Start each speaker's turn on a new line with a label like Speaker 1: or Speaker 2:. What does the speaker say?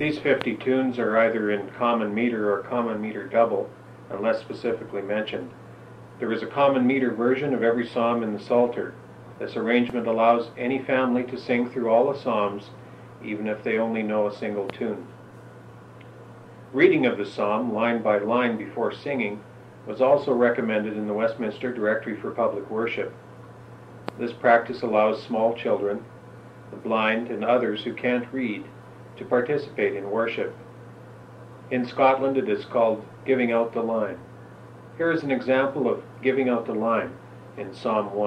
Speaker 1: These 50 tunes are either in common meter or common meter double, unless specifically mentioned. There is a common meter version of every psalm in the Psalter. This arrangement allows any family to sing through all the psalms, even if they only know a single tune. Reading of the psalm, line by line before singing, was also recommended in the Westminster Directory for Public Worship. This practice allows small children, the blind, and others who can't read to participate in worship. In Scotland, it is called giving out the line. Here is an example of giving out the line in Psalm 1.